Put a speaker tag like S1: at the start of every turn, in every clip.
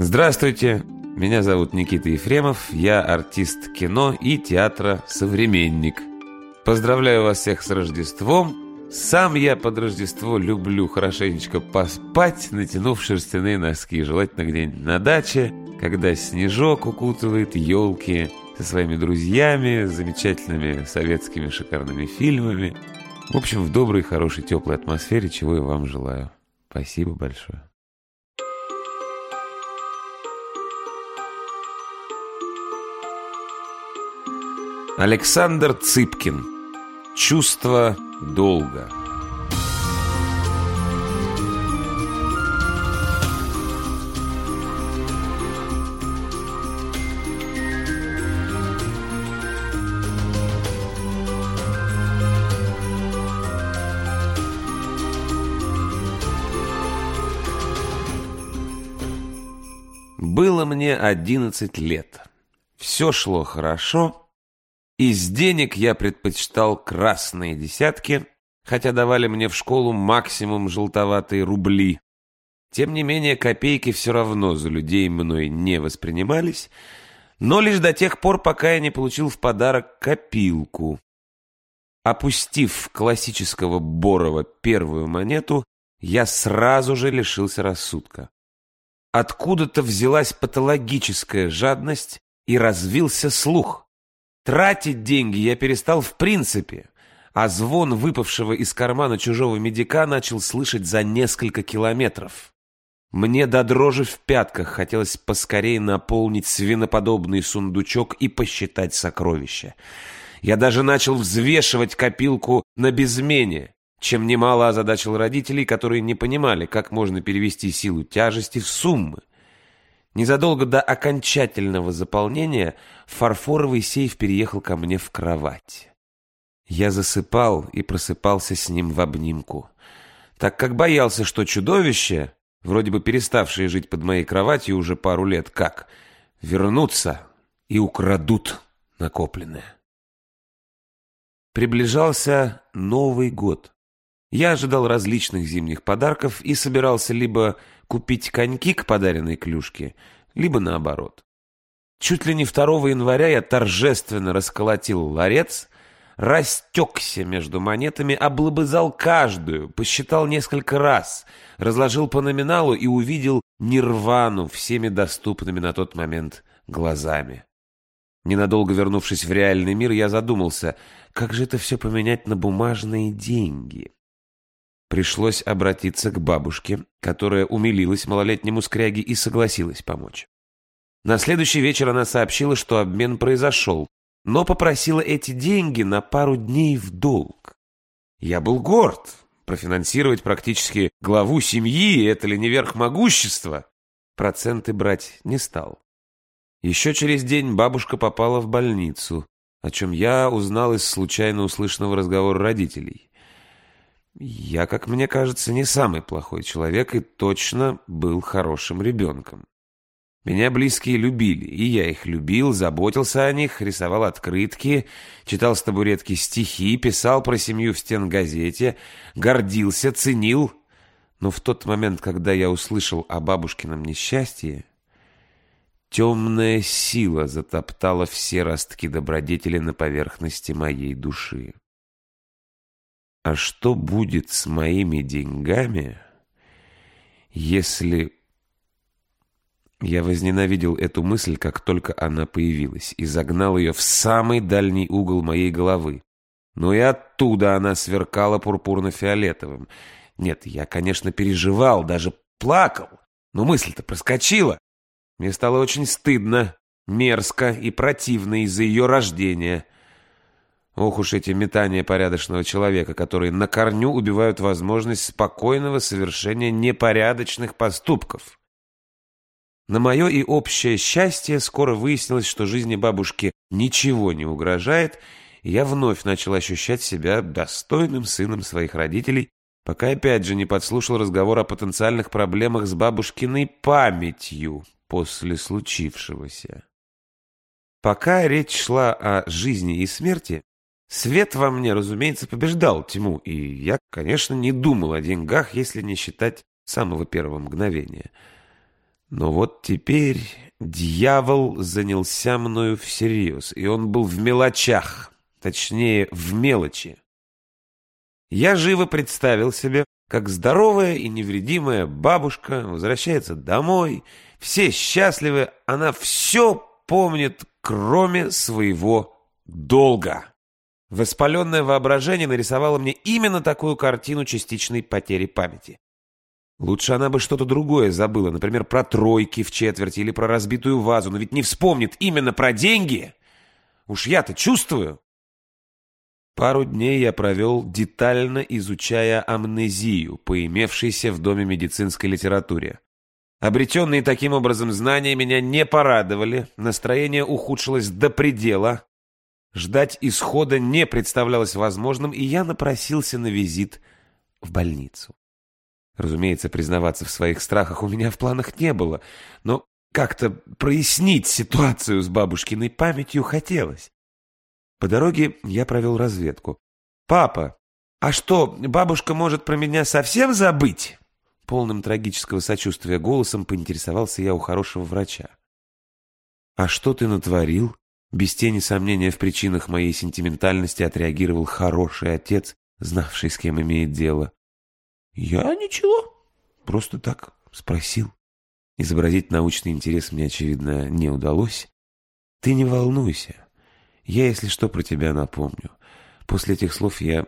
S1: Здравствуйте, меня зовут Никита Ефремов, я артист кино и театра «Современник». Поздравляю вас всех с Рождеством. Сам я под Рождество люблю хорошенечко поспать, натянув шерстяные носки, желательно где-нибудь на даче, когда снежок укутывает елки со своими друзьями, замечательными советскими шикарными фильмами. В общем, в доброй, хорошей, теплой атмосфере, чего я вам желаю. Спасибо большое. Александр Цыпкин. Чувство долга. Было мне одиннадцать лет. Все шло хорошо, из денег я предпочитал красные десятки, хотя давали мне в школу максимум желтоватые рубли. Тем не менее, копейки все равно за людей мной не воспринимались, но лишь до тех пор, пока я не получил в подарок копилку. Опустив классического Борова первую монету, я сразу же лишился рассудка. Откуда-то взялась патологическая жадность и развился слух. Тратить деньги я перестал в принципе, а звон выпавшего из кармана чужого медика начал слышать за несколько километров. Мне до дрожи в пятках хотелось поскорее наполнить свиноподобный сундучок и посчитать сокровища. Я даже начал взвешивать копилку на безмене, чем немало озадачил родителей, которые не понимали, как можно перевести силу тяжести в суммы. Незадолго до окончательного заполнения фарфоровый сейф переехал ко мне в кровать. Я засыпал и просыпался с ним в обнимку, так как боялся, что чудовище, вроде бы переставшее жить под моей кроватью уже пару лет, как, вернутся и украдут накопленное. Приближался Новый год. Я ожидал различных зимних подарков и собирался либо купить коньки к подаренной клюшке, либо наоборот. Чуть ли не 2 января я торжественно расколотил ларец, растекся между монетами, облобызал каждую, посчитал несколько раз, разложил по номиналу и увидел нирвану всеми доступными на тот момент глазами. Ненадолго вернувшись в реальный мир, я задумался, как же это все поменять на бумажные деньги. Пришлось обратиться к бабушке, которая умилилась малолетнему скряге и согласилась помочь. На следующий вечер она сообщила, что обмен произошел, но попросила эти деньги на пару дней в долг. Я был горд. Профинансировать практически главу семьи — это ли не верх могущества? Проценты брать не стал. Еще через день бабушка попала в больницу, о чем я узнал из случайно услышанного разговора родителей. Я, как мне кажется, не самый плохой человек и точно был хорошим ребенком. Меня близкие любили, и я их любил, заботился о них, рисовал открытки, читал с табуретки стихи, писал про семью в стенгазете, гордился, ценил. Но в тот момент, когда я услышал о бабушкином несчастье, темная сила затоптала все ростки добродетели на поверхности моей души. А что будет с моими деньгами, если... Я возненавидел эту мысль, как только она появилась, и загнал ее в самый дальний угол моей головы. Но и оттуда она сверкала пурпурно-фиолетовым. Нет, я, конечно, переживал, даже плакал, но мысль-то проскочила. Мне стало очень стыдно, мерзко и противно из-за ее рождения — Ох уж эти метания порядочного человека, которые на корню убивают возможность спокойного совершения непорядочных поступков. На мое и общее счастье скоро выяснилось, что жизни бабушки ничего не угрожает, и я вновь начал ощущать себя достойным сыном своих родителей, пока опять же не подслушал разговор о потенциальных проблемах с бабушкиной памятью после случившегося. Пока речь шла о жизни и смерти, Свет во мне, разумеется, побеждал тьму, и я, конечно, не думал о деньгах, если не считать самого первого мгновения. Но вот теперь дьявол занялся мною всерьез, и он был в мелочах, точнее, в мелочи. Я живо представил себе, как здоровая и невредимая бабушка возвращается домой, все счастливы, она все помнит, кроме своего долга. Воспаленное воображение нарисовало мне именно такую картину частичной потери памяти. Лучше она бы что-то другое забыла, например, про тройки в четверти или про разбитую вазу, но ведь не вспомнит именно про деньги. Уж я-то чувствую. Пару дней я провел, детально изучая амнезию, поимевшейся в Доме медицинской литературе. Обретенные таким образом знания меня не порадовали, настроение ухудшилось до предела, ждать исхода не представлялось возможным, и я напросился на визит в больницу. Разумеется, признаваться в своих страхах у меня в планах не было, но как-то прояснить ситуацию с бабушкиной памятью хотелось. По дороге я провел разведку. «Папа, а что, бабушка может про меня совсем забыть?» Полным трагического сочувствия голосом поинтересовался я у хорошего врача. «А что ты натворил?» Без тени сомнения в причинах моей сентиментальности отреагировал хороший отец, знавший, с кем имеет дело. «Я ничего, просто так спросил». Изобразить научный интерес мне, очевидно, не удалось. «Ты не волнуйся. Я, если что, про тебя напомню. После этих слов я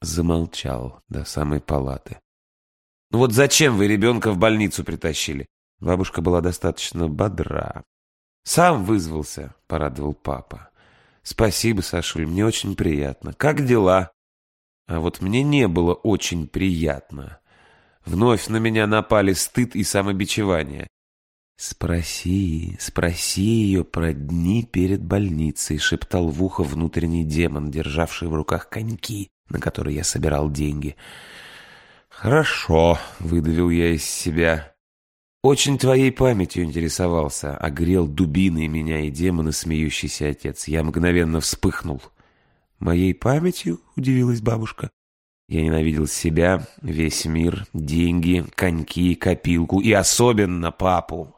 S1: замолчал до самой палаты. «Ну вот зачем вы ребенка в больницу притащили?» Бабушка была достаточно бодра. «Сам вызвался», — порадовал папа. «Спасибо, Сашуль, мне очень приятно. Как дела?» А вот мне не было очень приятно. Вновь на меня напали стыд и самобичевание. «Спроси, спроси ее про дни перед больницей», — шептал в ухо внутренний демон, державший в руках коньки, на которые я собирал деньги. «Хорошо», — выдавил я из себя. «Очень твоей памятью интересовался», — огрел дубиной меня и демона смеющийся отец. Я мгновенно вспыхнул. «Моей памятью?» — удивилась бабушка. Я ненавидел себя, весь мир, деньги, коньки, копилку и особенно папу.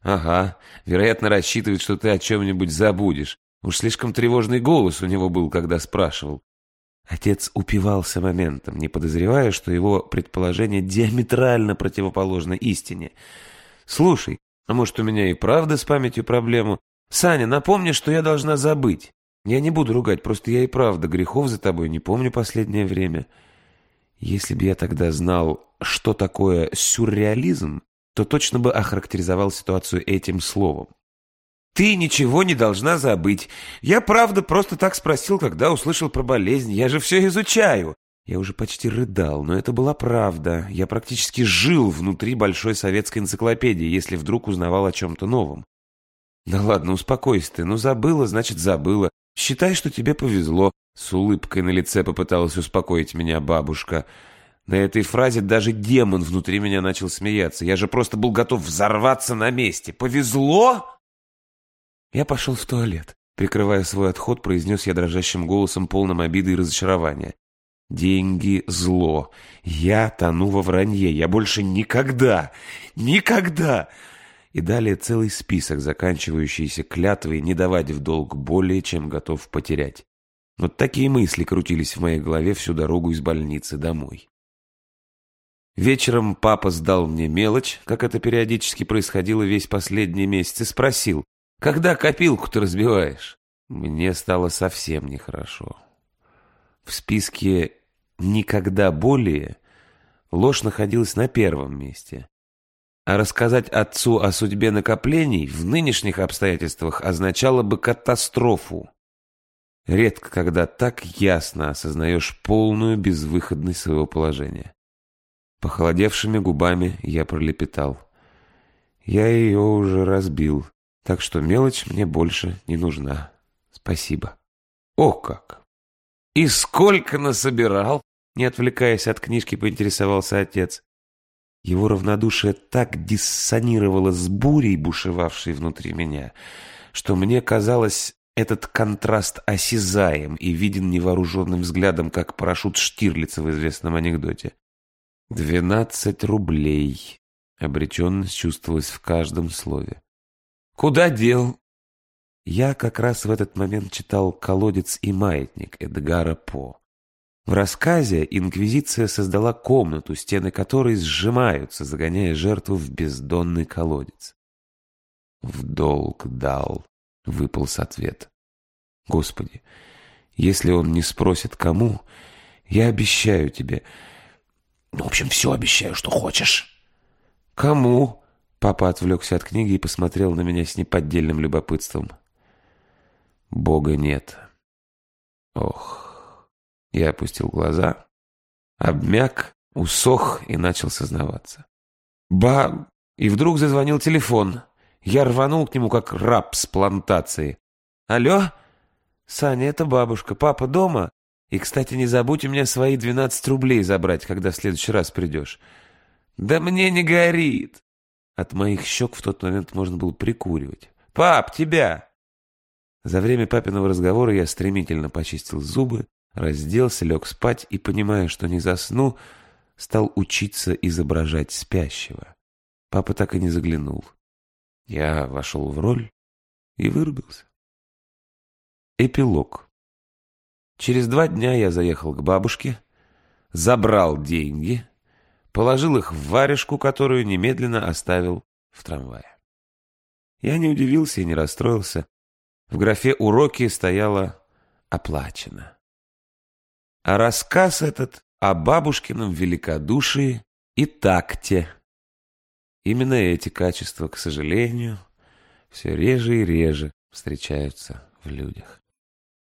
S1: «Ага, вероятно, рассчитывает, что ты о чем-нибудь забудешь. Уж слишком тревожный голос у него был, когда спрашивал». Отец упивался моментом, не подозревая, что его предположение диаметрально противоположно истине. «Слушай, а может, у меня и правда с памятью проблему? Саня, напомни, что я должна забыть. Я не буду ругать, просто я и правда грехов за тобой не помню последнее время. Если бы я тогда знал, что такое сюрреализм, то точно бы охарактеризовал ситуацию этим словом. «Ты ничего не должна забыть. Я, правда, просто так спросил, когда услышал про болезнь. Я же все изучаю». Я уже почти рыдал, но это была правда. Я практически жил внутри большой советской энциклопедии, если вдруг узнавал о чем-то новом. «Да ладно, успокойся ты. Ну, забыла, значит, забыла. Считай, что тебе повезло». С улыбкой на лице попыталась успокоить меня бабушка. На этой фразе даже демон внутри меня начал смеяться. Я же просто был готов взорваться на месте. Повезло? Я пошел в туалет. Прикрывая свой отход, произнес я дрожащим голосом, полным обиды и разочарования. Деньги — зло. Я тону во вранье. Я больше никогда, никогда... И далее целый список, заканчивающийся клятвой не давать в долг более, чем готов потерять. Вот такие мысли крутились в моей голове всю дорогу из больницы домой. Вечером папа сдал мне мелочь, как это периодически происходило весь последний месяц, и спросил, «Когда копилку ты разбиваешь?» Мне стало совсем нехорошо. В списке «Никогда более» ложь находилась на первом месте. А рассказать отцу о судьбе накоплений в нынешних обстоятельствах означало бы катастрофу. Редко когда так ясно осознаешь полную безвыходность своего положения. Похолодевшими губами я пролепетал. Я ее уже разбил, так что мелочь мне больше не нужна. Спасибо. О как! И сколько насобирал? Не отвлекаясь от книжки, поинтересовался отец. Его равнодушие так диссонировало с бурей, бушевавшей внутри меня, что мне казалось, этот контраст осязаем и виден невооруженным взглядом, как парашют Штирлица в известном анекдоте. «Двенадцать рублей», Обреченность чувствовалась в каждом слове. «Куда дел?» Я как раз в этот момент читал «Колодец и маятник» Эдгара По. В рассказе инквизиция создала комнату, стены которой сжимаются, загоняя жертву в бездонный колодец. «В долг дал», — выполз ответ. «Господи, если он не спросит, кому, я обещаю тебе...» «Ну, в общем, все обещаю, что хочешь». «Кому?» Папа отвлекся от книги и посмотрел на меня с неподдельным любопытством. «Бога нет». «Ох...» Я опустил глаза, обмяк, усох и начал сознаваться. «Ба...» И вдруг зазвонил телефон. Я рванул к нему, как раб с плантации. «Алло?» «Саня, это бабушка. Папа дома? И, кстати, не забудь у меня свои двенадцать рублей забрать, когда в следующий раз придешь». «Да мне не горит!» От моих щек в тот момент можно было прикуривать. «Пап, тебя!» За время папиного разговора я стремительно почистил зубы, разделся, лег спать и, понимая, что не засну, стал учиться изображать спящего. Папа так и не заглянул. Я вошел в роль и вырубился. Эпилог. Через два дня я заехал к бабушке, забрал деньги, положил их в варежку, которую немедленно оставил в трамвае. Я не удивился и не расстроился. В графе «Уроки» стояло «Оплачено». А рассказ этот о бабушкином великодушии и такте – Именно эти качества, к сожалению, все реже и реже встречаются в людях.